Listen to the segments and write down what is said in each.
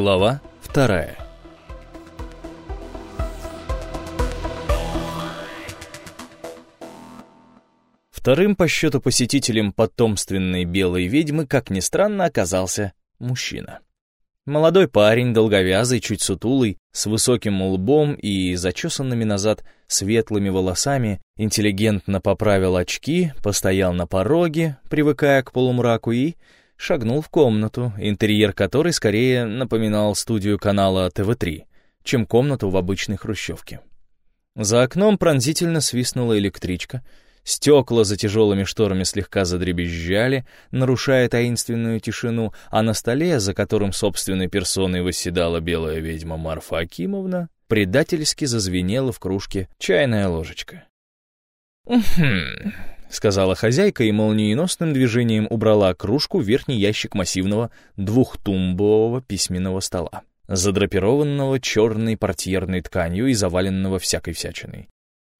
Глава вторая. Вторым по счету посетителем потомственной белой ведьмы, как ни странно, оказался мужчина. Молодой парень, долговязый, чуть сутулый, с высоким лбом и зачесанными назад светлыми волосами, интеллигентно поправил очки, постоял на пороге, привыкая к полумраку и шагнул в комнату, интерьер которой скорее напоминал студию канала ТВ-3, чем комнату в обычной хрущевке. За окном пронзительно свистнула электричка, стекла за тяжелыми шторами слегка задребезжали, нарушая таинственную тишину, а на столе, за которым собственной персоной восседала белая ведьма Марфа Акимовна, предательски зазвенела в кружке чайная ложечка. «Угу», — сказала хозяйка и молниеносным движением убрала кружку в верхний ящик массивного двухтумбового письменного стола, задрапированного черной портьерной тканью и заваленного всякой всячиной.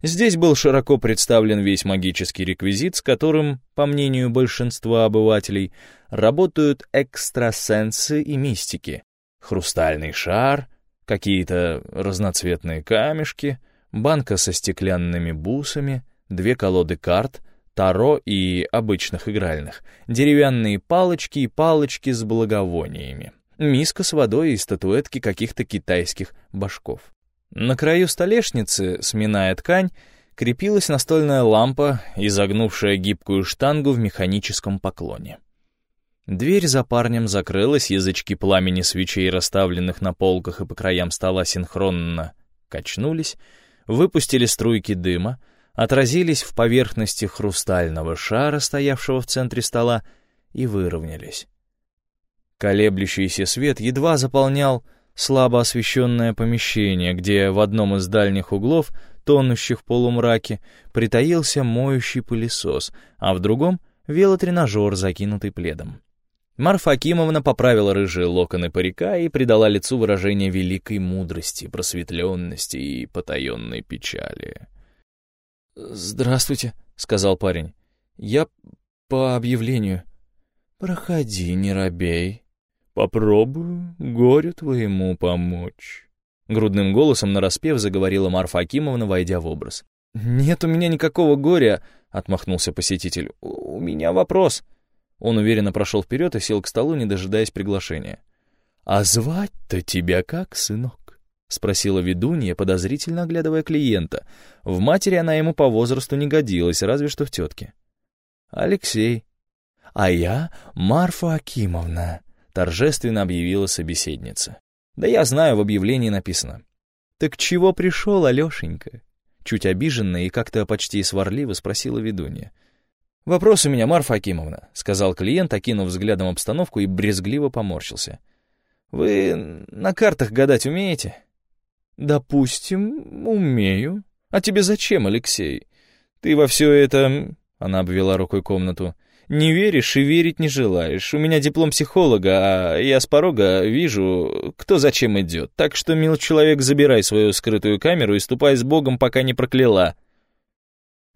Здесь был широко представлен весь магический реквизит, с которым, по мнению большинства обывателей, работают экстрасенсы и мистики. Хрустальный шар, какие-то разноцветные камешки, банка со стеклянными бусами, две колоды карт — таро и обычных игральных, деревянные палочки и палочки с благовониями, миска с водой и статуэтки каких-то китайских башков. На краю столешницы, сминая ткань, крепилась настольная лампа, изогнувшая гибкую штангу в механическом поклоне. Дверь за парнем закрылась, язычки пламени свечей, расставленных на полках и по краям стола синхронно качнулись, выпустили струйки дыма, отразились в поверхности хрустального шара, стоявшего в центре стола, и выровнялись. Колеблющийся свет едва заполнял слабо освещенное помещение, где в одном из дальних углов, тонущих в полумраке, притаился моющий пылесос, а в другом — велотренажер, закинутый пледом. Марфа Акимовна поправила рыжие локоны парика и придала лицу выражение великой мудрости, просветленности и потаенной печали. «Здравствуйте», — сказал парень. «Я по объявлению». «Проходи, не робей. Попробую горю твоему помочь». Грудным голосом нараспев заговорила Марфа Акимовна, войдя в образ. «Нет у меня никакого горя», — отмахнулся посетитель. «У меня вопрос». Он уверенно прошел вперед и сел к столу, не дожидаясь приглашения. «А звать-то тебя как, сынок?» — спросила ведунья, подозрительно оглядывая клиента. В матери она ему по возрасту не годилась, разве что в тетке. «Алексей». «А я Марфа Акимовна», — торжественно объявила собеседница. «Да я знаю, в объявлении написано». «Так чего пришел, Алешенька?» Чуть обиженно и как-то почти сварливо спросила ведунья. «Вопрос у меня, Марфа Акимовна», — сказал клиент, окинув взглядом обстановку и брезгливо поморщился. «Вы на картах гадать умеете?» «Допустим, умею. А тебе зачем, Алексей? Ты во все это...» Она обвела рукой комнату. «Не веришь и верить не желаешь. У меня диплом психолога, а я с порога вижу, кто зачем идет. Так что, мил человек, забирай свою скрытую камеру и ступай с Богом, пока не прокляла».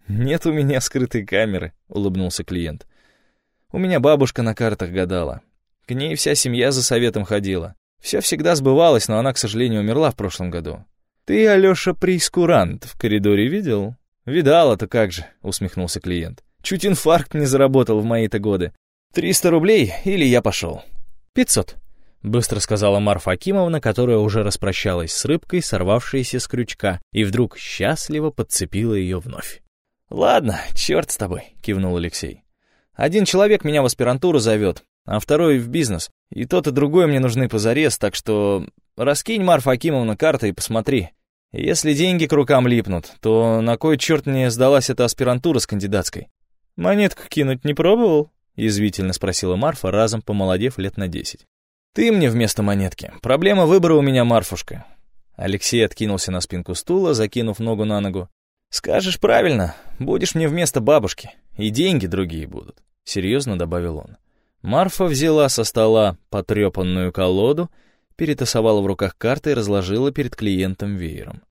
«Нет у меня скрытой камеры», — улыбнулся клиент. «У меня бабушка на картах гадала. К ней вся семья за советом ходила. Все всегда сбывалось, но она, к сожалению, умерла в прошлом году. Ты, Алеша, прейскурант в коридоре видел? Видал, это как же, усмехнулся клиент. Чуть инфаркт не заработал в мои-то годы. Триста рублей, или я пошел. Пятьсот. Быстро сказала Марфа Акимовна, которая уже распрощалась с рыбкой, сорвавшейся с крючка, и вдруг счастливо подцепила ее вновь. «Ладно, черт с тобой», — кивнул Алексей. «Один человек меня в аспирантуру зовет, а второй в бизнес. И тот, и другой мне нужны позарез, так что раскинь, Марфа Акимовна, карты и посмотри. Если деньги к рукам липнут, то на кой черт мне сдалась эта аспирантура с кандидатской? Монетку кинуть не пробовал? Язвительно спросила Марфа, разом помолодев лет на десять. Ты мне вместо монетки. Проблема выбора у меня, Марфушка. Алексей откинулся на спинку стула, закинув ногу на ногу. «Скажешь правильно, будешь мне вместо бабушки, и деньги другие будут», — серьезно добавил он. Марфа взяла со стола потрепанную колоду, перетасовала в руках карты и разложила перед клиентом веером.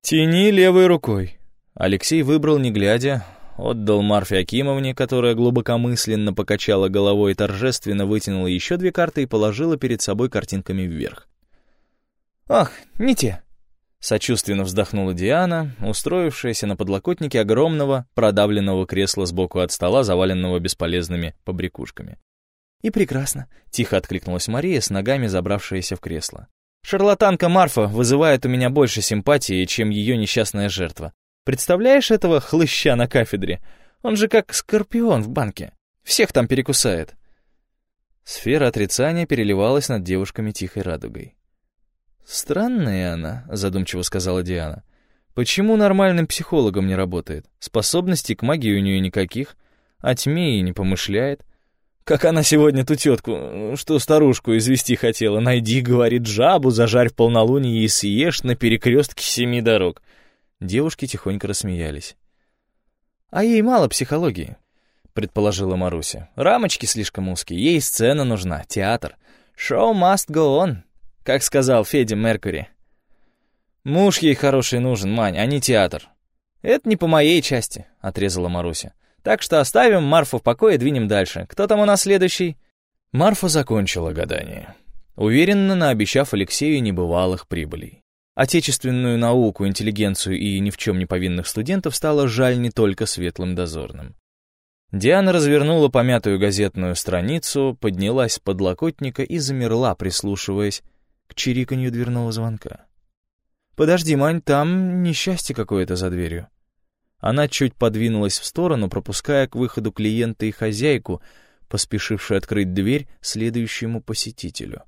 «Тяни левой рукой». Алексей выбрал, не глядя, отдал Марфе Акимовне, которая глубокомысленно покачала головой и торжественно вытянула еще две карты и положила перед собой картинками вверх. «Ах, не те!» Сочувственно вздохнула Диана, устроившаяся на подлокотнике огромного, продавленного кресла сбоку от стола, заваленного бесполезными побрякушками. «И прекрасно», — тихо откликнулась Мария, с ногами забравшаяся в кресло. «Шарлатанка Марфа вызывает у меня больше симпатии, чем ее несчастная жертва. Представляешь этого хлыща на кафедре? Он же как скорпион в банке. Всех там перекусает». Сфера отрицания переливалась над девушками тихой радугой. «Странная она», — задумчиво сказала Диана. «Почему нормальным психологом не работает? Способностей к магии у нее никаких, о тьме и не помышляет. Как она сегодня ту тетку, что старушку извести хотела. Найди, говорит, жабу, зажарь в полнолуние и съешь на перекрестке семи дорог». Девушки тихонько рассмеялись. «А ей мало психологии», — предположила Маруся. «Рамочки слишком узкие, ей сцена нужна, театр. Show must go on» как сказал Федя Меркури. «Муж ей хороший нужен, Мань, а не театр». «Это не по моей части», — отрезала Маруся. «Так что оставим Марфу в покое и двинем дальше. Кто там у нас следующий?» Марфа закончила гадание, уверенно наобещав Алексею небывалых прибылей. Отечественную науку, интеллигенцию и ни в чем не повинных студентов стало жаль не только светлым дозорным. Диана развернула помятую газетную страницу, поднялась с подлокотника и замерла, прислушиваясь к чириканью дверного звонка. «Подожди, Мань, там несчастье какое-то за дверью». Она чуть подвинулась в сторону, пропуская к выходу клиента и хозяйку, поспешившую открыть дверь следующему посетителю.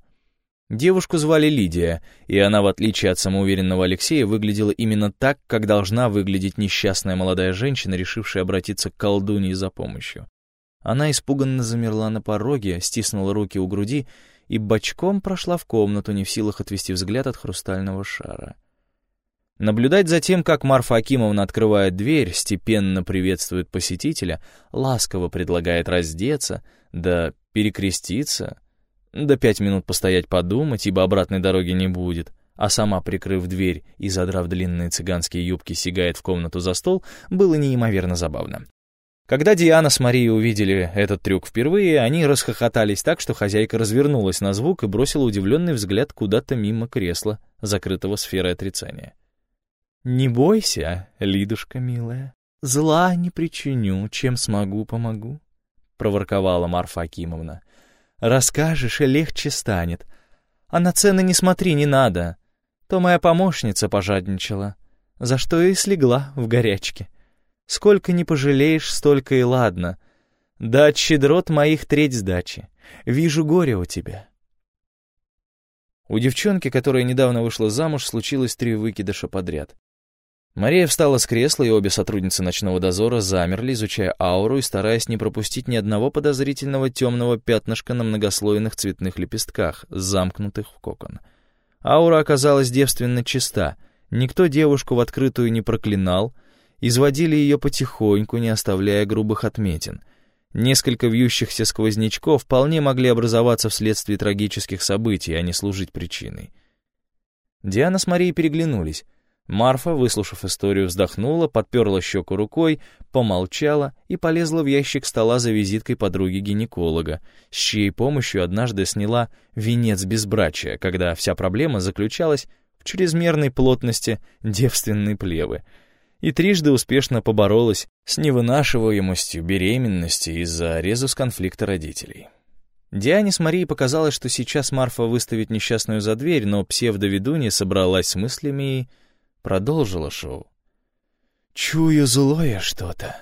Девушку звали Лидия, и она, в отличие от самоуверенного Алексея, выглядела именно так, как должна выглядеть несчастная молодая женщина, решившая обратиться к колдунье за помощью. Она испуганно замерла на пороге, стиснула руки у груди и бочком прошла в комнату, не в силах отвести взгляд от хрустального шара. Наблюдать за тем, как Марфа Акимовна открывает дверь, степенно приветствует посетителя, ласково предлагает раздеться, да перекреститься, да пять минут постоять подумать, ибо обратной дороги не будет, а сама, прикрыв дверь и задрав длинные цыганские юбки, сигает в комнату за стол, было неимоверно забавно. Когда Диана с Марией увидели этот трюк впервые, они расхохотались так, что хозяйка развернулась на звук и бросила удивленный взгляд куда-то мимо кресла, закрытого сферой отрицания. «Не бойся, Лидушка милая, зла не причиню, чем смогу, помогу», — проворковала Марфа Акимовна. «Расскажешь, и легче станет. А на цены не смотри, не надо. То моя помощница пожадничала, за что и слегла в горячке». Сколько не пожалеешь, столько и ладно. Да щедрот моих треть сдачи. Вижу горе у тебя. У девчонки, которая недавно вышла замуж, случилось три выкидыша подряд. Мария встала с кресла, и обе сотрудницы ночного дозора замерли, изучая ауру и стараясь не пропустить ни одного подозрительного темного пятнышка на многослойных цветных лепестках, замкнутых в кокон. Аура оказалась девственно чиста. Никто девушку в открытую не проклинал, изводили ее потихоньку, не оставляя грубых отметин. Несколько вьющихся сквознячков вполне могли образоваться вследствие трагических событий, а не служить причиной. Диана с Марией переглянулись. Марфа, выслушав историю, вздохнула, подперла щеку рукой, помолчала и полезла в ящик стола за визиткой подруги-гинеколога, с чьей помощью однажды сняла венец безбрачия, когда вся проблема заключалась в чрезмерной плотности девственной плевы — и трижды успешно поборолась с невынашиваемостью беременности из-за резус конфликта родителей. Диане с Марией показалось, что сейчас Марфа выставит несчастную за дверь, но псевдоведунья собралась с мыслями и продолжила шоу. «Чую злое что-то.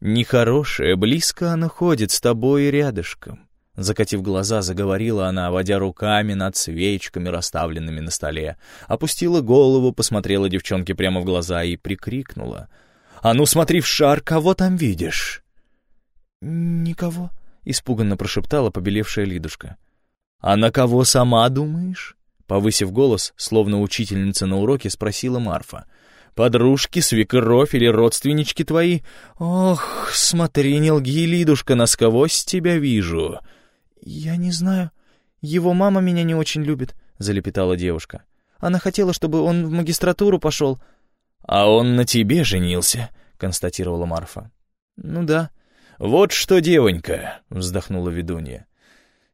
Нехорошее, близко оно ходит с тобой рядышком. Закатив глаза, заговорила она, водя руками над свечками, расставленными на столе. Опустила голову, посмотрела девчонке прямо в глаза и прикрикнула. «А ну смотри в шар, кого там видишь?» «Никого», — испуганно прошептала побелевшая Лидушка. «А на кого сама думаешь?» Повысив голос, словно учительница на уроке, спросила Марфа. «Подружки, свекровь или родственнички твои? Ох, смотри, не лги, Лидушка, насквозь тебя вижу!» «Я не знаю. Его мама меня не очень любит», — залепетала девушка. «Она хотела, чтобы он в магистратуру пошел». «А он на тебе женился», — констатировала Марфа. Ну да. Вот что, девонька, вздохнула ведунья.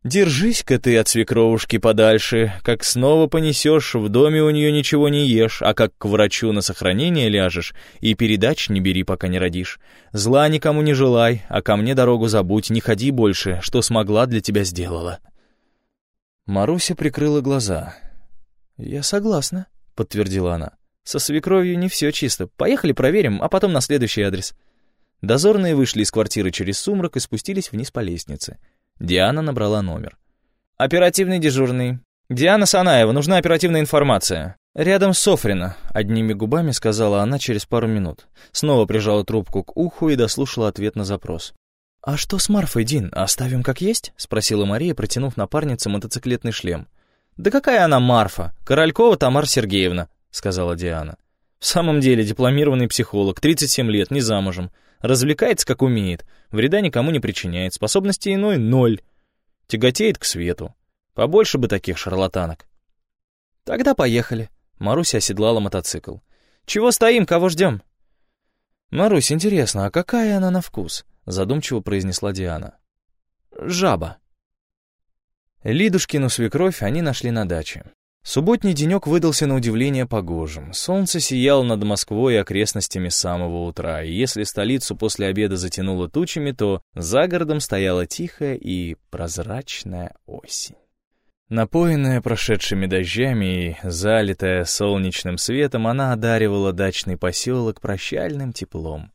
Держись-ка ты от свекровушки подальше, как снова понесешь, в доме у нее ничего не ешь, а как к врачу на сохранение ляжешь, и передач не бери, пока не родишь. Зла никому не желай, а ко мне дорогу забудь, не ходи больше, что смогла для тебя сделала». Маруся прикрыла глаза. «Я согласна», — подтвердила она. «Со свекровью не все чисто. Поехали проверим, а потом на следующий адрес». Дозорные вышли из квартиры через сумрак и спустились вниз по лестнице. Диана набрала номер. «Оперативный дежурный. Диана Санаева, нужна оперативная информация». «Рядом Софрина», — одними губами сказала она через пару минут. Снова прижала трубку к уху и дослушала ответ на запрос. «А что с Марфой, Дин, оставим как есть?» — спросила Мария, протянув напарнице мотоциклетный шлем. «Да какая она Марфа? Королькова Тамара Сергеевна», — сказала Диана. «В самом деле дипломированный психолог, 37 лет, не замужем. Развлекается, как умеет, вреда никому не причиняет, способности иной — ноль. Тяготеет к свету. Побольше бы таких шарлатанок. Тогда поехали. Маруся оседлала мотоцикл. Чего стоим, кого ждем? Марусь, интересно, а какая она на вкус? Задумчиво произнесла Диана. Жаба. Лидушкину свекровь они нашли на даче. Субботний денек выдался на удивление погожим. Солнце сияло над Москвой и окрестностями с самого утра, и если столицу после обеда затянуло тучами, то за городом стояла тихая и прозрачная осень. Напоенная прошедшими дождями и залитая солнечным светом, она одаривала дачный поселок прощальным теплом.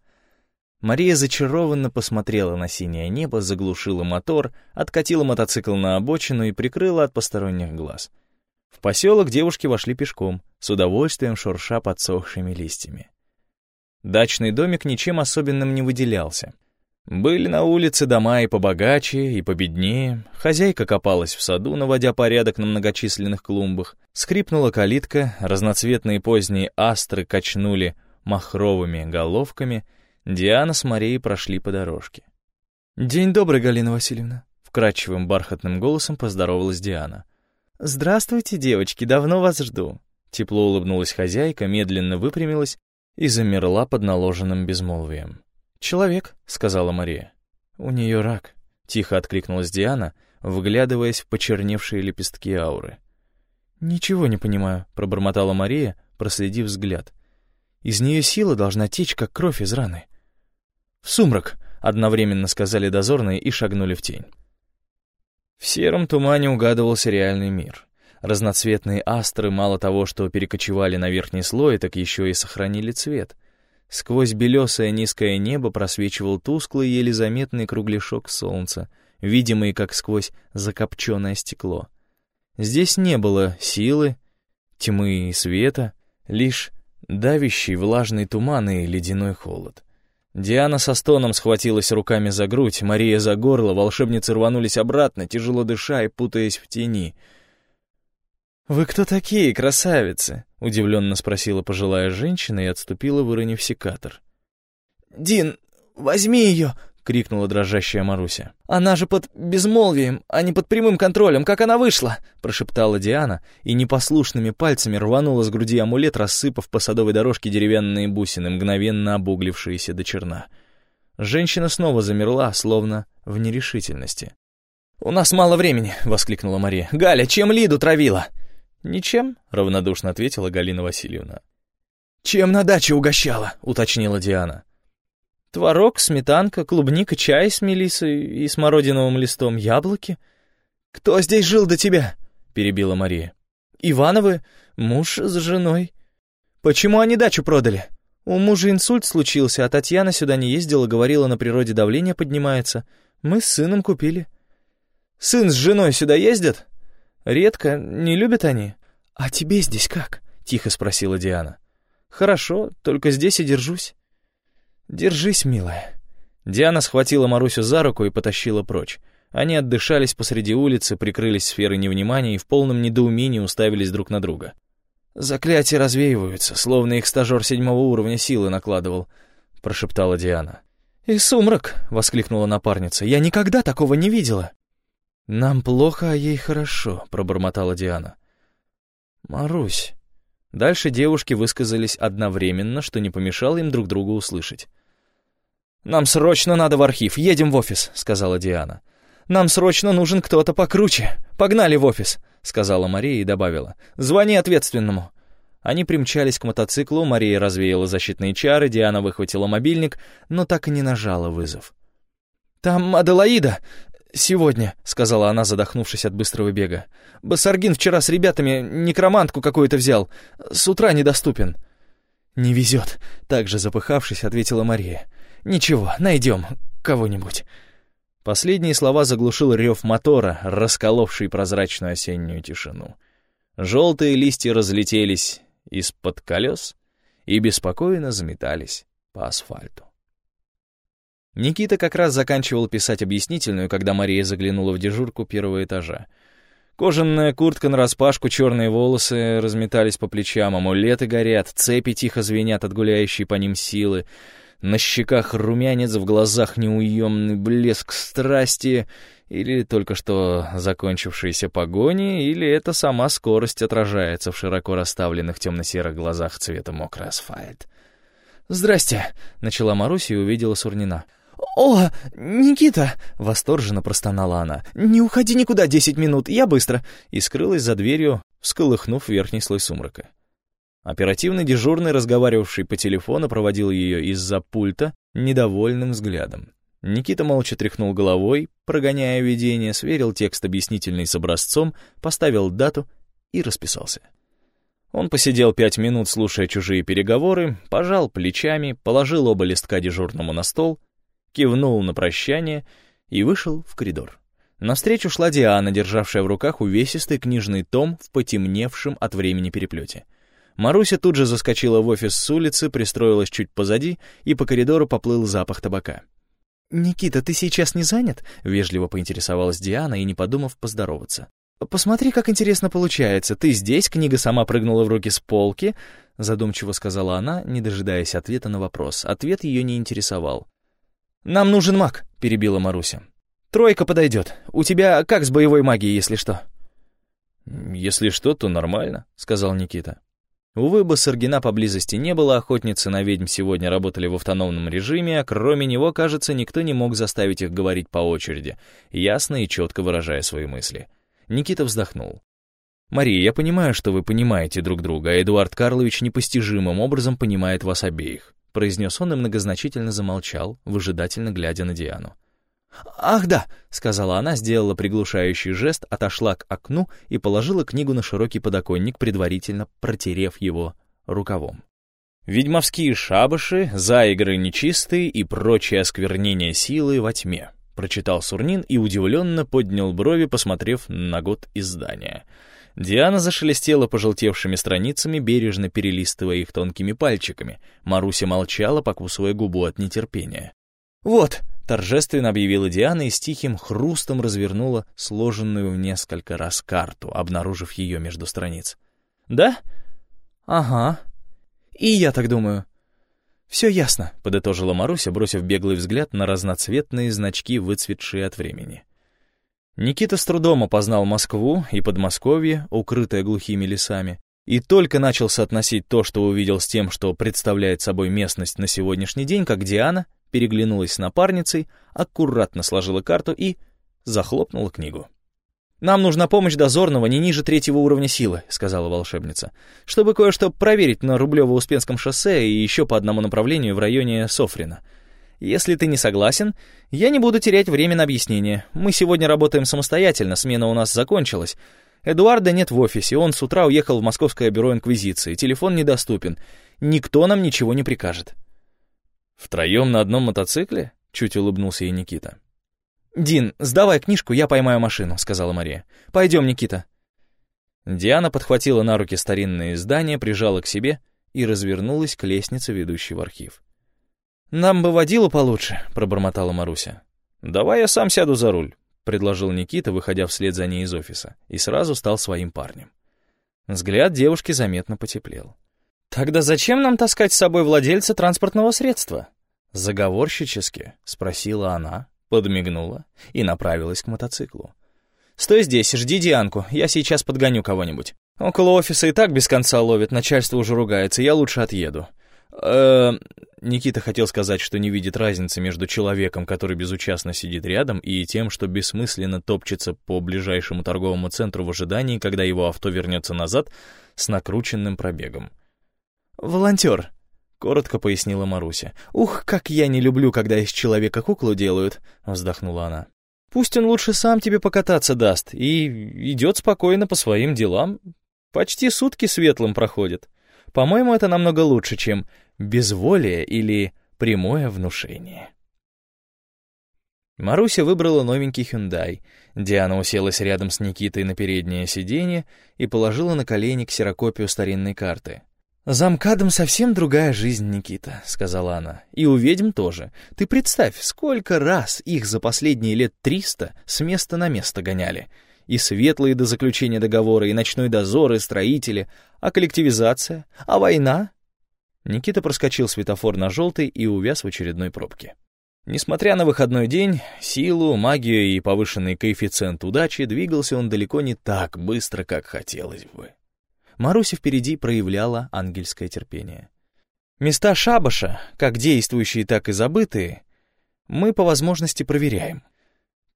Мария зачарованно посмотрела на синее небо, заглушила мотор, откатила мотоцикл на обочину и прикрыла от посторонних глаз — в поселок девушки вошли пешком, с удовольствием шурша подсохшими листьями. Дачный домик ничем особенным не выделялся. Были на улице дома и побогаче, и победнее. Хозяйка копалась в саду, наводя порядок на многочисленных клумбах. Скрипнула калитка, разноцветные поздние астры качнули махровыми головками. Диана с Марией прошли по дорожке. «День добрый, Галина Васильевна», — вкрадчивым бархатным голосом поздоровалась Диана. «Здравствуйте, девочки, давно вас жду». Тепло улыбнулась хозяйка, медленно выпрямилась и замерла под наложенным безмолвием. «Человек», — сказала Мария. «У нее рак», — тихо откликнулась Диана, вглядываясь в почерневшие лепестки ауры. «Ничего не понимаю», — пробормотала Мария, проследив взгляд. «Из нее сила должна течь, как кровь из раны». «В сумрак», — одновременно сказали дозорные и шагнули в тень. В сером тумане угадывался реальный мир. Разноцветные астры мало того, что перекочевали на верхний слой, так еще и сохранили цвет. Сквозь белесое низкое небо просвечивал тусклый, еле заметный кругляшок солнца, видимый как сквозь закопченное стекло. Здесь не было силы, тьмы и света, лишь давящий влажный туман и ледяной холод. Диана со стоном схватилась руками за грудь, Мария за горло, волшебницы рванулись обратно, тяжело дыша и путаясь в тени. «Вы кто такие, красавицы?» — удивленно спросила пожилая женщина и отступила, выронив секатор. «Дин, возьми ее!» Крикнула дрожащая Маруся. «Она же под безмолвием, а не под прямым контролем. Как она вышла?» — прошептала Диана и непослушными пальцами рванула с груди амулет, рассыпав по садовой дорожке деревянные бусины, мгновенно обуглившиеся до черна. Женщина снова замерла, словно в нерешительности. «У нас мало времени!» — воскликнула Мария. «Галя, чем Лиду травила?» «Ничем», — равнодушно ответила Галина Васильевна. «Чем на даче угощала?» — уточнила Диана. Творог, сметанка, клубника, чай с мелиссой и смородиновым листом, яблоки. «Кто здесь жил до тебя?» — перебила Мария. «Ивановы, муж с женой». «Почему они дачу продали?» «У мужа инсульт случился, а Татьяна сюда не ездила, говорила, на природе давление поднимается. Мы с сыном купили». «Сын с женой сюда ездят?» «Редко, не любят они». «А тебе здесь как?» — тихо спросила Диана. «Хорошо, только здесь и держусь». «Держись, милая». Диана схватила Марусю за руку и потащила прочь. Они отдышались посреди улицы, прикрылись сферой невнимания и в полном недоумении уставились друг на друга. «Заклятия развеиваются, словно их стажер седьмого уровня силы накладывал», — прошептала Диана. «И сумрак!» — воскликнула напарница. «Я никогда такого не видела!» «Нам плохо, а ей хорошо», — пробормотала Диана. «Марусь...» Дальше девушки высказались одновременно, что не помешало им друг другу услышать. «Нам срочно надо в архив, едем в офис», — сказала Диана. «Нам срочно нужен кто-то покруче. Погнали в офис», — сказала Мария и добавила. «Звони ответственному». Они примчались к мотоциклу, Мария развеяла защитные чары, Диана выхватила мобильник, но так и не нажала вызов. «Там Аделаида! Сегодня», — сказала она, задохнувшись от быстрого бега. «Басаргин вчера с ребятами некромантку какую-то взял. С утра недоступен». «Не везет», — также запыхавшись, ответила Мария. «Ничего, найдем кого-нибудь». Последние слова заглушил рев мотора, расколовший прозрачную осеннюю тишину. Желтые листья разлетелись из-под колес и беспокойно заметались по асфальту. Никита как раз заканчивал писать объяснительную, когда Мария заглянула в дежурку первого этажа. Кожаная куртка нараспашку, черные волосы разметались по плечам, амулеты горят, цепи тихо звенят от гуляющей по ним силы. На щеках румянец, в глазах неуемный блеск страсти — или только что закончившиеся погони, или это сама скорость отражается в широко расставленных темно-серых глазах цвета мокрый асфальт. «Здрасте», — начала Маруся и увидела Сурнина. «О, Никита!» — восторженно простонала она. «Не уходи никуда десять минут, я быстро!» И скрылась за дверью, всколыхнув верхний слой сумрака. Оперативный дежурный, разговаривавший по телефону, проводил ее из-за пульта недовольным взглядом. Никита молча тряхнул головой, прогоняя видение, сверил текст объяснительный с образцом, поставил дату и расписался. Он посидел пять минут, слушая чужие переговоры, пожал плечами, положил оба листка дежурному на стол, кивнул на прощание и вышел в коридор. Навстречу шла Диана, державшая в руках увесистый книжный том в потемневшем от времени переплете. Маруся тут же заскочила в офис с улицы, пристроилась чуть позади, и по коридору поплыл запах табака. «Никита, ты сейчас не занят?» — вежливо поинтересовалась Диана и, не подумав, поздороваться. «Посмотри, как интересно получается. Ты здесь, книга сама прыгнула в руки с полки», — задумчиво сказала она, не дожидаясь ответа на вопрос. Ответ ее не интересовал. «Нам нужен маг», — перебила Маруся. «Тройка подойдет. У тебя как с боевой магией, если что?» «Если что, то нормально», — сказал Никита. Увы, Басаргина поблизости не было, охотницы на ведьм сегодня работали в автономном режиме, а кроме него, кажется, никто не мог заставить их говорить по очереди, ясно и четко выражая свои мысли. Никита вздохнул. «Мария, я понимаю, что вы понимаете друг друга, а Эдуард Карлович непостижимым образом понимает вас обеих», произнес он и многозначительно замолчал, выжидательно глядя на Диану. «Ах да», — сказала она, сделала приглушающий жест, отошла к окну и положила книгу на широкий подоконник, предварительно протерев его рукавом. «Ведьмовские шабаши, заигры нечистые и прочее осквернение силы во тьме», — прочитал Сурнин и удивленно поднял брови, посмотрев на год издания. Диана зашелестела пожелтевшими страницами, бережно перелистывая их тонкими пальчиками. Маруся молчала, покусывая губу от нетерпения. «Вот», торжественно объявила Диана и с тихим хрустом развернула сложенную в несколько раз карту, обнаружив ее между страниц. «Да? Ага. И я так думаю». «Все ясно», — подытожила Маруся, бросив беглый взгляд на разноцветные значки, выцветшие от времени. Никита с трудом опознал Москву и Подмосковье, укрытое глухими лесами, и только начал соотносить то, что увидел с тем, что представляет собой местность на сегодняшний день, как Диана переглянулась с напарницей, аккуратно сложила карту и захлопнула книгу. «Нам нужна помощь дозорного не ниже третьего уровня силы», — сказала волшебница, «чтобы кое-что проверить на Рублево-Успенском шоссе и еще по одному направлению в районе Софрина. Если ты не согласен, я не буду терять время на объяснение. Мы сегодня работаем самостоятельно, смена у нас закончилась. Эдуарда нет в офисе, он с утра уехал в Московское бюро Инквизиции, телефон недоступен. Никто нам ничего не прикажет». «Втроем на одном мотоцикле?» — чуть улыбнулся ей Никита. «Дин, сдавай книжку, я поймаю машину», — сказала Мария. «Пойдем, Никита». Диана подхватила на руки старинное издание, прижала к себе и развернулась к лестнице, ведущей в архив. «Нам бы водилу получше», — пробормотала Маруся. «Давай я сам сяду за руль», — предложил Никита, выходя вслед за ней из офиса, и сразу стал своим парнем. Взгляд девушки заметно потеплел. «Тогда зачем нам таскать с собой владельца транспортного средства?» Заговорщически спросила она, подмигнула и направилась к мотоциклу. «Стой здесь, жди Дианку, я сейчас подгоню кого-нибудь. Около офиса и так без конца ловит, начальство уже ругается, я лучше отъеду. Э Никита хотел сказать, что не видит разницы между человеком, который безучастно сидит рядом, и тем, что бессмысленно топчется по ближайшему торговому центру в ожидании, когда его авто вернется назад с накрученным пробегом. «Волонтер», — коротко пояснила Маруся. «Ух, как я не люблю, когда из человека куклу делают», — вздохнула она. «Пусть он лучше сам тебе покататься даст и идет спокойно по своим делам. Почти сутки светлым проходит. По-моему, это намного лучше, чем безволие или прямое внушение». Маруся выбрала новенький Hyundai. Диана уселась рядом с Никитой на переднее сиденье и положила на колени ксерокопию старинной карты. «За МКАДом совсем другая жизнь, Никита», — сказала она. «И у ведьм тоже. Ты представь, сколько раз их за последние лет триста с места на место гоняли. И светлые до заключения договора, и ночной дозор, и строители. А коллективизация? А война?» Никита проскочил светофор на желтый и увяз в очередной пробке. Несмотря на выходной день, силу, магию и повышенный коэффициент удачи, двигался он далеко не так быстро, как хотелось бы. Маруся впереди проявляла ангельское терпение. Места шабаша, как действующие, так и забытые, мы по возможности проверяем,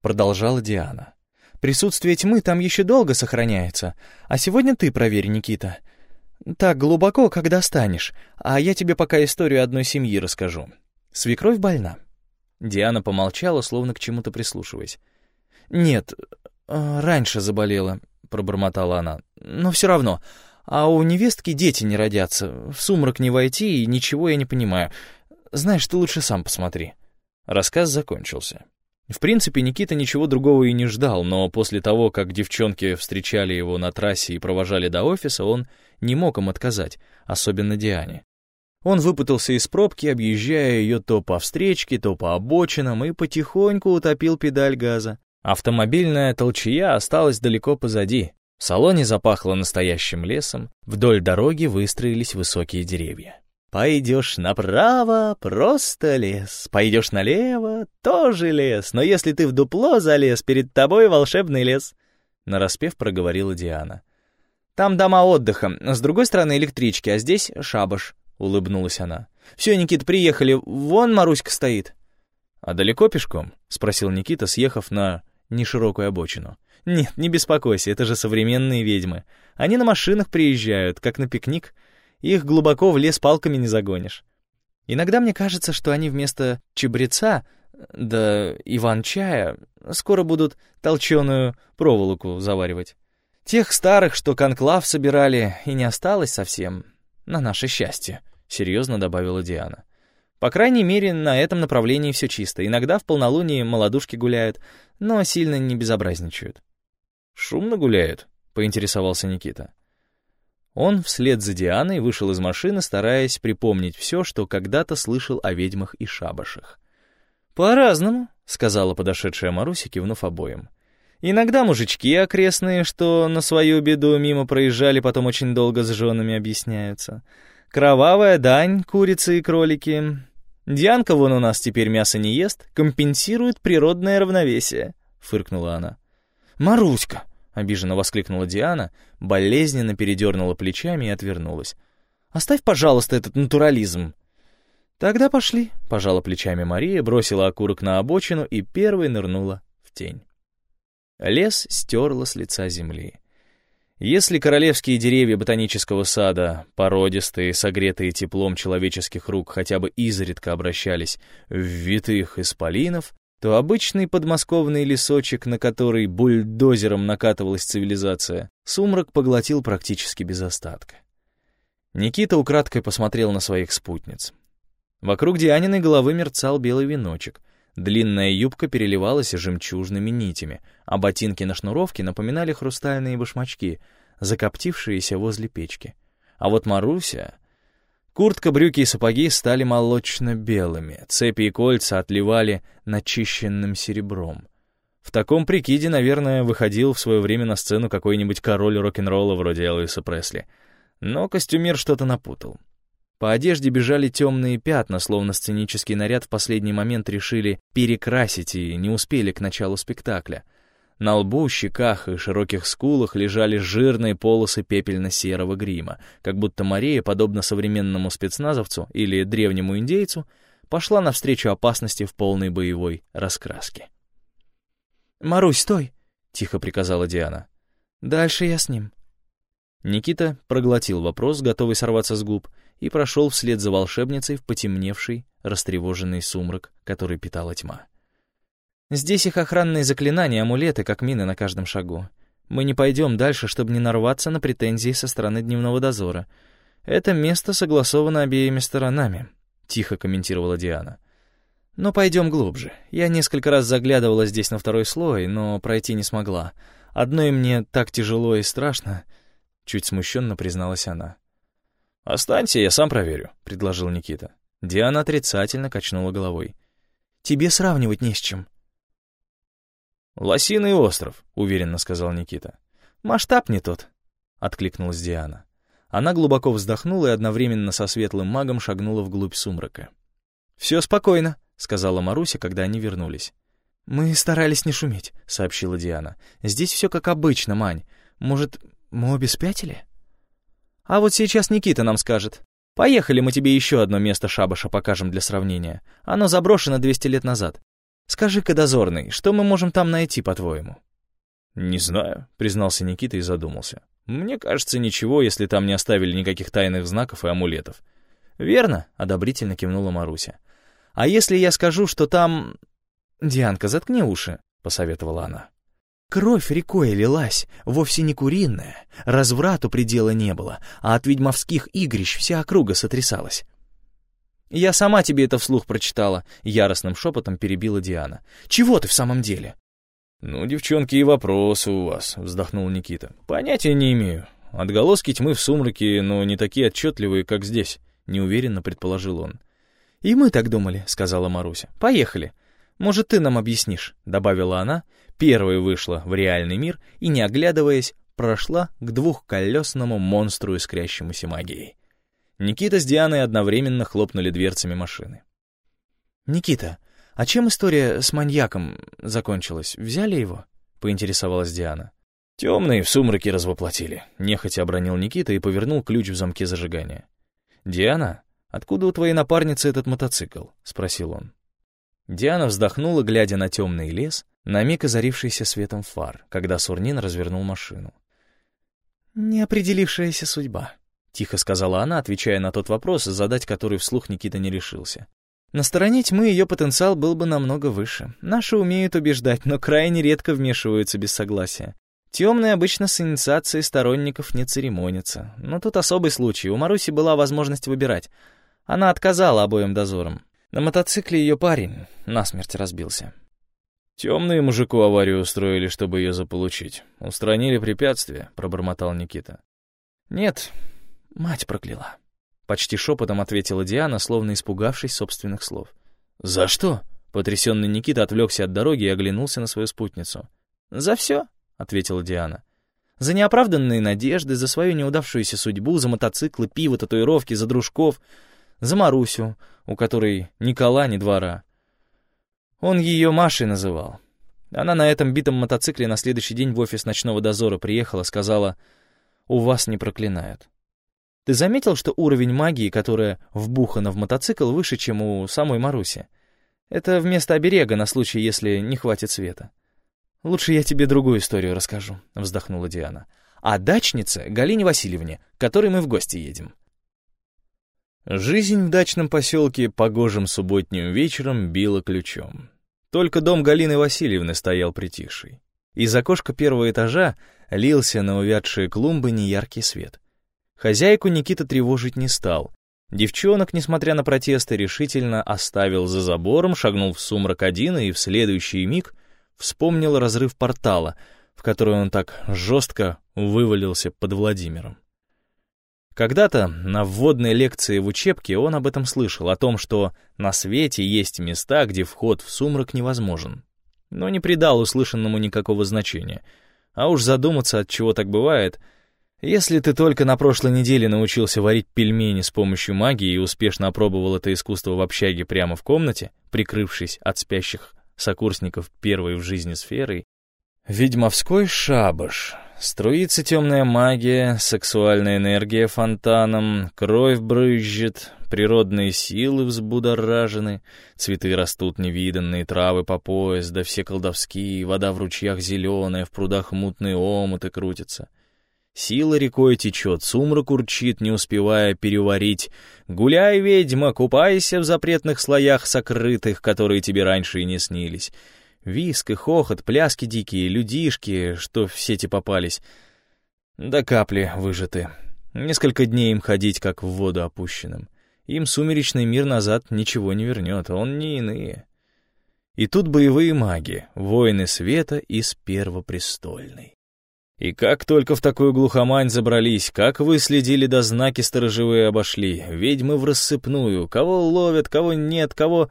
продолжала Диана. Присутствие тьмы там еще долго сохраняется, а сегодня ты проверь, Никита. Так глубоко, как достанешь, а я тебе пока историю одной семьи расскажу. Свекровь больна. Диана помолчала, словно к чему-то прислушиваясь. «Нет, э, раньше заболела», — пробормотала она. «Но все равно, а у невестки дети не родятся, в сумрак не войти, и ничего я не понимаю. Знаешь, ты лучше сам посмотри». Рассказ закончился. В принципе, Никита ничего другого и не ждал, но после того, как девчонки встречали его на трассе и провожали до офиса, он не мог им отказать, особенно Диане. Он выпутался из пробки, объезжая ее то по встречке, то по обочинам, и потихоньку утопил педаль газа. Автомобильная толчья осталась далеко позади. В салоне запахло настоящим лесом, вдоль дороги выстроились высокие деревья. Пойдешь направо — просто лес, пойдешь налево — тоже лес, но если ты в дупло залез, перед тобой волшебный лес. Нараспев проговорила Диана. Там дома отдыха, с другой стороны электрички, а здесь шабаш, улыбнулась она. Все, Никита, приехали, вон Маруська стоит. А далеко пешком? спросил Никита, съехав на неширокую обочину. Нет, не беспокойся, это же современные ведьмы. Они на машинах приезжают, как на пикник. Их глубоко в лес палками не загонишь. Иногда мне кажется, что они вместо чебреца, да иван-чая, скоро будут толченую проволоку заваривать. Тех старых, что конклав собирали, и не осталось совсем. На наше счастье, — серьезно добавила Диана. По крайней мере, на этом направлении все чисто. Иногда в полнолуние молодушки гуляют, но сильно не безобразничают. «Шумно гуляют?» — поинтересовался Никита. Он вслед за Дианой вышел из машины, стараясь припомнить все, что когда-то слышал о ведьмах и шабашах. «По-разному», — сказала подошедшая Маруся, кивнув обоим. «Иногда мужички окрестные, что на свою беду мимо проезжали, потом очень долго с женами объясняются. Кровавая дань, курицы и кролики. Дианка вон у нас теперь мясо не ест, компенсирует природное равновесие», — фыркнула она. «Маруська!» — обиженно воскликнула Диана, болезненно передернула плечами и отвернулась. «Оставь, пожалуйста, этот натурализм!» «Тогда пошли», — пожала плечами Мария, бросила окурок на обочину и первой нырнула в тень. Лес стерла с лица земли. Если королевские деревья ботанического сада, породистые, согретые теплом человеческих рук, хотя бы изредка обращались в витых исполинов, то обычный подмосковный лесочек, на который бульдозером накатывалась цивилизация, сумрак поглотил практически без остатка. Никита украдкой посмотрел на своих спутниц. Вокруг Дианиной головы мерцал белый веночек. Длинная юбка переливалась жемчужными нитями, а ботинки на шнуровке напоминали хрустальные башмачки, закоптившиеся возле печки. А вот Маруся Куртка, брюки и сапоги стали молочно-белыми, цепи и кольца отливали начищенным серебром. В таком прикиде, наверное, выходил в свое время на сцену какой-нибудь король рок-н-ролла вроде Элвиса Пресли. Но костюмер что-то напутал. По одежде бежали темные пятна, словно сценический наряд в последний момент решили перекрасить и не успели к началу спектакля. На лбу, щеках и широких скулах лежали жирные полосы пепельно-серого грима, как будто Мария, подобно современному спецназовцу или древнему индейцу, пошла навстречу опасности в полной боевой раскраске. «Марусь, стой!» — тихо приказала Диана. «Дальше я с ним». Никита проглотил вопрос, готовый сорваться с губ, и прошел вслед за волшебницей в потемневший, растревоженный сумрак, который питала тьма. Здесь их охранные заклинания, амулеты, как мины на каждом шагу. Мы не пойдем дальше, чтобы не нарваться на претензии со стороны дневного дозора. Это место согласовано обеими сторонами», — тихо комментировала Диана. «Но пойдем глубже. Я несколько раз заглядывала здесь на второй слой, но пройти не смогла. Одной мне так тяжело и страшно», — чуть смущенно призналась она. «Останься, я сам проверю», — предложил Никита. Диана отрицательно качнула головой. «Тебе сравнивать не с чем. «Лосиный остров», — уверенно сказал Никита. «Масштаб не тот», — откликнулась Диана. Она глубоко вздохнула и одновременно со светлым магом шагнула вглубь сумрака. «Все спокойно», — сказала Маруся, когда они вернулись. «Мы старались не шуметь», — сообщила Диана. «Здесь все как обычно, Мань. Может, мы обе спятили?» «А вот сейчас Никита нам скажет. Поехали, мы тебе еще одно место шабаша покажем для сравнения. Оно заброшено 200 лет назад. Скажи-ка, дозорный, что мы можем там найти, по-твоему?» «Не знаю», — признался Никита и задумался. «Мне кажется, ничего, если там не оставили никаких тайных знаков и амулетов». «Верно», — одобрительно кивнула Маруся. «А если я скажу, что там...» «Дианка, заткни уши», — посоветовала она. Кровь рекой лилась, вовсе не куриная, разврату предела не было, а от ведьмовских игрищ вся округа сотрясалась. «Я сама тебе это вслух прочитала», — яростным шепотом перебила Диана. «Чего ты в самом деле?» «Ну, девчонки, и вопросы у вас», — вздохнул Никита. «Понятия не имею. Отголоски тьмы в сумраке, но не такие отчетливые, как здесь», — неуверенно предположил он. «И мы так думали», — сказала Маруся. «Поехали. Может, ты нам объяснишь», — добавила она, первая вышла в реальный мир и, не оглядываясь, прошла к двухколесному монстру, искрящемуся магией. Никита с Дианой одновременно хлопнули дверцами машины. «Никита, а чем история с маньяком закончилась? Взяли его?» — поинтересовалась Диана. «Темные в сумраке развоплотили», — нехотя обронил Никита и повернул ключ в замке зажигания. «Диана, откуда у твоей напарницы этот мотоцикл?» — спросил он. Диана вздохнула, глядя на темный лес, на миг озарившийся светом фар, когда Сурнин развернул машину. «Неопределившаяся судьба», — тихо сказала она, отвечая на тот вопрос, задать который вслух Никита не решился. «На стороне тьмы ее потенциал был бы намного выше. Наши умеют убеждать, но крайне редко вмешиваются без согласия. Темные обычно с инициацией сторонников не церемонятся. Но тут особый случай. У Маруси была возможность выбирать. Она отказала обоим дозорам. На мотоцикле ее парень насмерть разбился. «Темные мужику аварию устроили, чтобы ее заполучить. Устранили препятствие», — пробормотал Никита. «Нет, «Мать прокляла», — почти шепотом ответила Диана, словно испугавшись собственных слов. «За что?» — потрясенный Никита отвлекся от дороги и оглянулся на свою спутницу. «За все», — ответила Диана. «За неоправданные надежды, за свою неудавшуюся судьбу, за мотоциклы, пиво, татуировки, за дружков, за Марусю, у которой ни кола, ни двора. Он ее Машей называл. Она на этом битом мотоцикле на следующий день в офис ночного дозора приехала, сказала, «У вас не проклинают». Ты заметил, что уровень магии, которая вбухана в мотоцикл, выше, чем у самой Маруси? Это вместо оберега на случай, если не хватит света. Лучше я тебе другую историю расскажу, вздохнула Диана. О дачнице Галине Васильевне, к которой мы в гости едем. Жизнь в дачном поселке погожим субботним вечером била ключом. Только дом Галины Васильевны стоял притихший. Из окошка первого этажа лился на увядшие клумбы неяркий свет. Хозяйку Никита тревожить не стал. Девчонок, несмотря на протесты, решительно оставил за забором, шагнул в сумрак один и в следующий миг вспомнил разрыв портала, в который он так жестко вывалился под Владимиром. Когда-то на вводной лекции в учебке он об этом слышал, о том, что на свете есть места, где вход в сумрак невозможен. Но не придал услышанному никакого значения. А уж задуматься, от чего так бывает — если ты только на прошлой неделе научился варить пельмени с помощью магии и успешно опробовал это искусство в общаге прямо в комнате, прикрывшись от спящих сокурсников первой в жизни сферой, Ведьмовской шабаш. Струится темная магия, сексуальная энергия фонтаном, кровь брызжет, природные силы взбудоражены, цветы растут невиданные, травы по пояс, да все колдовские, вода в ручьях зеленая, в прудах мутные омуты крутятся. Сила рекой течет, сумрак урчит, не успевая переварить. Гуляй, ведьма, купайся в запретных слоях сокрытых, которые тебе раньше и не снились. Виск и хохот, пляски дикие, людишки, что в сети попались. До капли выжаты. Несколько дней им ходить, как в воду опущенным. Им сумеречный мир назад ничего не вернет, он не иные. И тут боевые маги, воины света из Первопрестольной. И как только в такую глухомань забрались, как выследили до знаки сторожевые обошли, ведьмы в рассыпную, кого ловят, кого нет, кого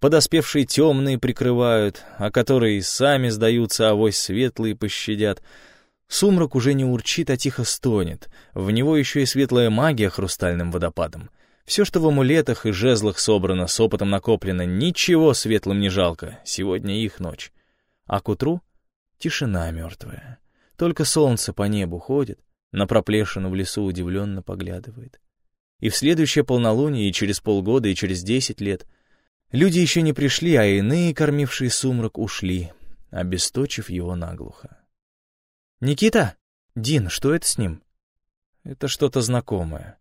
подоспевшие темные прикрывают, а которые сами сдаются, авось светлые пощадят. Сумрак уже не урчит, а тихо стонет. В него еще и светлая магия хрустальным водопадом. Все, что в амулетах и жезлах собрано, с опытом накоплено, ничего светлым не жалко. Сегодня их ночь. А к утру тишина мертвая. Только солнце по небу ходит, на проплешину в лесу удивленно поглядывает. И в следующее полнолуние, и через полгода, и через десять лет — Люди еще не пришли, а иные, кормившие сумрак, ушли, обесточив его наглухо. «Никита! Дин, что это с ним?» «Это что-то знакомое.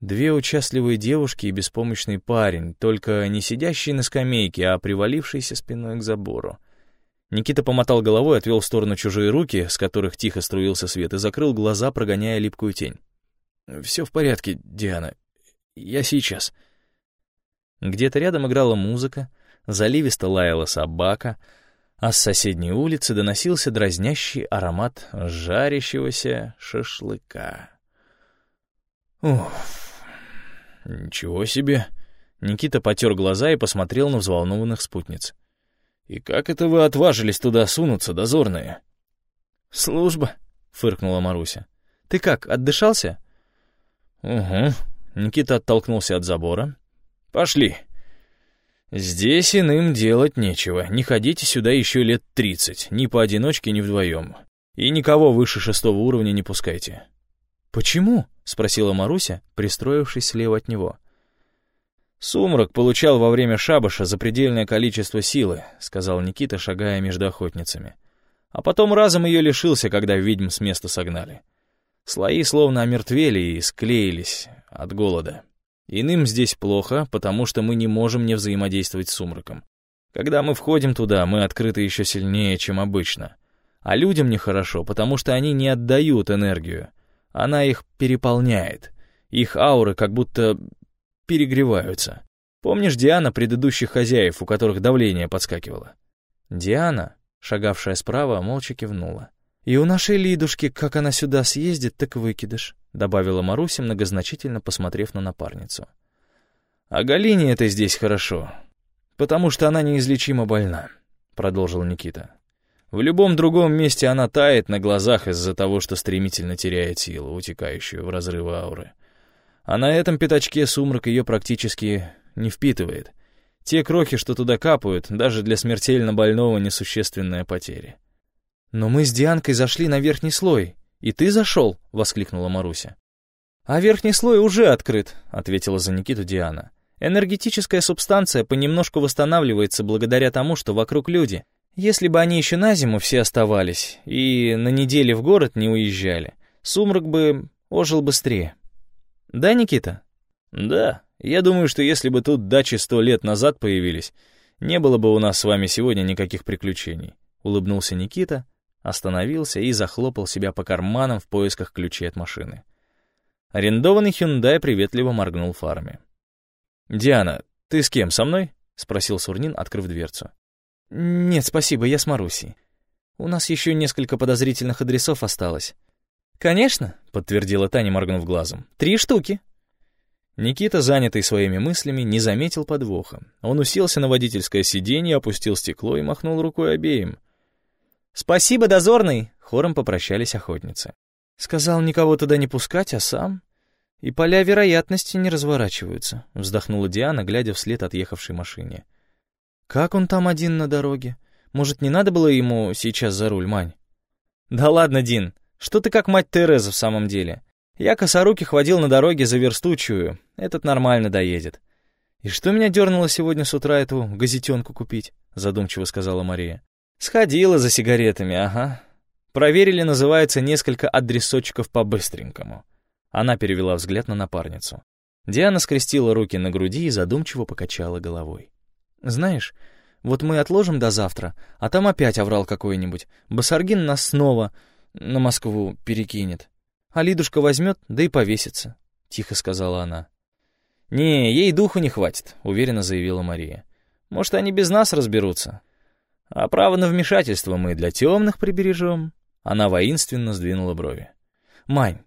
Две участливые девушки и беспомощный парень, только не сидящий на скамейке, а привалившийся спиной к забору. Никита помотал головой, отвел в сторону чужие руки, с которых тихо струился свет, и закрыл глаза, прогоняя липкую тень. «Все в порядке, Диана. Я сейчас». Где-то рядом играла музыка, заливисто лаяла собака, а с соседней улицы доносился дразнящий аромат жарящегося шашлыка. Уф, ничего себе! Никита потер глаза и посмотрел на взволнованных спутниц. «И как это вы отважились туда сунуться, дозорные?» «Служба», — фыркнула Маруся. «Ты как, отдышался?» «Угу». Никита оттолкнулся от забора, Пошли. Здесь иным делать нечего. Не ходите сюда еще лет тридцать, ни поодиночке, ни вдвоем. И никого выше шестого уровня не пускайте. «Почему?» — спросила Маруся, пристроившись слева от него. «Сумрак получал во время шабаша запредельное количество силы», — сказал Никита, шагая между охотницами. А потом разом ее лишился, когда ведьм с места согнали. Слои словно омертвели и склеились от голода. Иным здесь плохо, потому что мы не можем не взаимодействовать с сумраком. Когда мы входим туда, мы открыты еще сильнее, чем обычно. А людям нехорошо, потому что они не отдают энергию. Она их переполняет. Их ауры как будто перегреваются. Помнишь Диана предыдущих хозяев, у которых давление подскакивало? Диана, шагавшая справа, молча кивнула. «И у нашей Лидушки, как она сюда съездит, так выкидыш», — добавила Маруся, многозначительно посмотрев на напарницу. «А Галине это здесь хорошо, потому что она неизлечимо больна», — продолжил Никита. «В любом другом месте она тает на глазах из-за того, что стремительно теряет силу, утекающую в разрывы ауры. А на этом пятачке сумрак ее практически не впитывает. Те крохи, что туда капают, даже для смертельно больного несущественная потеря. «Но мы с Дианкой зашли на верхний слой, и ты зашел!» — воскликнула Маруся. «А верхний слой уже открыт», — ответила за Никиту Диана. «Энергетическая субстанция понемножку восстанавливается благодаря тому, что вокруг люди. Если бы они еще на зиму все оставались и на неделе в город не уезжали, сумрак бы ожил быстрее. Да, Никита?» «Да. Я думаю, что если бы тут дачи сто лет назад появились, не было бы у нас с вами сегодня никаких приключений», — улыбнулся Никита, остановился и захлопал себя по карманам в поисках ключей от машины. Арендованный Hyundai приветливо моргнул фарами. «Диана, ты с кем, со мной?» — спросил Сурнин, открыв дверцу. «Нет, спасибо, я с Марусей. У нас еще несколько подозрительных адресов осталось». «Конечно», — подтвердила Таня, моргнув глазом. «Три штуки». Никита, занятый своими мыслями, не заметил подвоха. Он уселся на водительское сиденье, опустил стекло и махнул рукой обеим. «Спасибо, дозорный!» — хором попрощались охотницы. «Сказал никого туда не пускать, а сам...» «И поля вероятности не разворачиваются», — вздохнула Диана, глядя вслед отъехавшей машине. «Как он там один на дороге? Может, не надо было ему сейчас за руль, Мань? Да ладно, Дин, что ты как мать Тереза в самом деле? Я косоруких водил на дороге за верстучую, этот нормально доедет. И что меня дернуло сегодня с утра эту газетенку купить? Задумчиво сказала Мария. Сходила за сигаретами, ага. Проверили, называется, несколько адресочков по-быстренькому. Она перевела взгляд на напарницу. Диана скрестила руки на груди и задумчиво покачала головой. «Знаешь, вот мы отложим до завтра, а там опять оврал какой-нибудь. Басаргин нас снова на Москву перекинет. А Лидушка возьмет, да и повесится», — тихо сказала она. «Не, ей духу не хватит», — уверенно заявила Мария. «Может, они без нас разберутся. А право на вмешательство мы для темных прибережем». Она воинственно сдвинула брови. «Мань,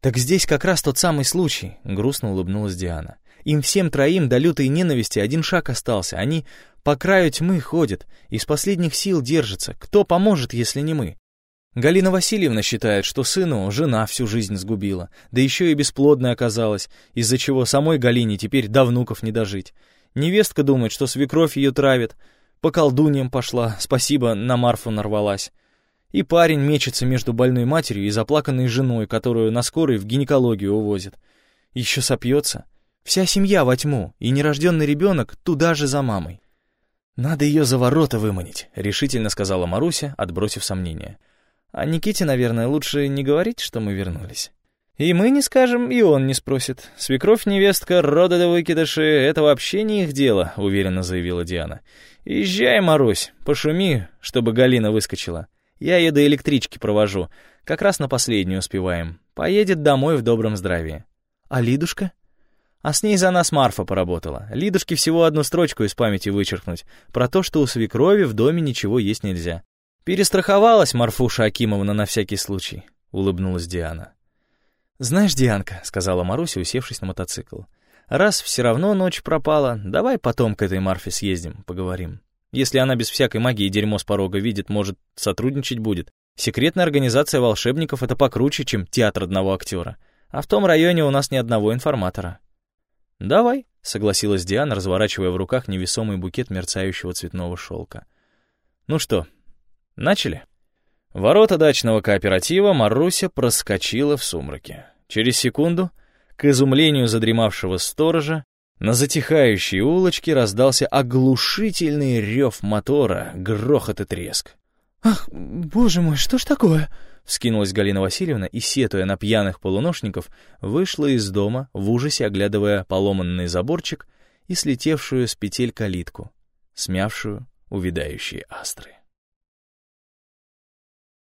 так здесь как раз тот самый случай», — грустно улыбнулась Диана. «Им всем троим до лютой ненависти один шаг остался. Они по краю тьмы ходят, из последних сил держатся. Кто поможет, если не мы?» Галина Васильевна считает, что сыну жена всю жизнь сгубила, да еще и бесплодной оказалась, из-за чего самой Галине теперь до внуков не дожить. Невестка думает, что свекровь ее травит, по колдуньям пошла, спасибо, на Марфу нарвалась. И парень мечется между больной матерью и заплаканной женой, которую на скорой в гинекологию увозят. Еще сопьется. Вся семья во тьму, и нерожденный ребенок туда же за мамой. «Надо ее за ворота выманить», — решительно сказала Маруся, отбросив сомнения. «А Никите, наверное, лучше не говорить, что мы вернулись». «И мы не скажем, и он не спросит. Свекровь-невестка, рода до выкидыши — это вообще не их дело», — уверенно заявила Диана. «Езжай, Марусь, пошуми, чтобы Галина выскочила. Я ее до электрички провожу. Как раз на последнюю успеваем. Поедет домой в добром здравии». «А Лидушка?» А с ней за нас Марфа поработала. Лидушке всего одну строчку из памяти вычеркнуть. Про то, что у свекрови в доме ничего есть нельзя. Перестраховалась Марфуша Акимовна на всякий случай. Улыбнулась Диана. «Знаешь, Дианка», — сказала Маруся, усевшись на мотоцикл, «раз все равно ночь пропала, давай потом к этой Марфе съездим, поговорим. Если она без всякой магии дерьмо с порога видит, может, сотрудничать будет. Секретная организация волшебников — это покруче, чем театр одного актера. А в том районе у нас ни одного информатора». «Давай», — согласилась Диана, разворачивая в руках невесомый букет мерцающего цветного шелка. «Ну что, начали?» Ворота дачного кооператива Маруся проскочила в сумраке. Через секунду, к изумлению задремавшего сторожа, на затихающей улочке раздался оглушительный рев мотора, грохот и треск. «Ах, боже мой, что ж такое?» — вскинулась Галина Васильевна и, сетуя на пьяных полуношников, вышла из дома, в ужасе оглядывая поломанный заборчик и слетевшую с петель калитку, смявшую увядающие астры.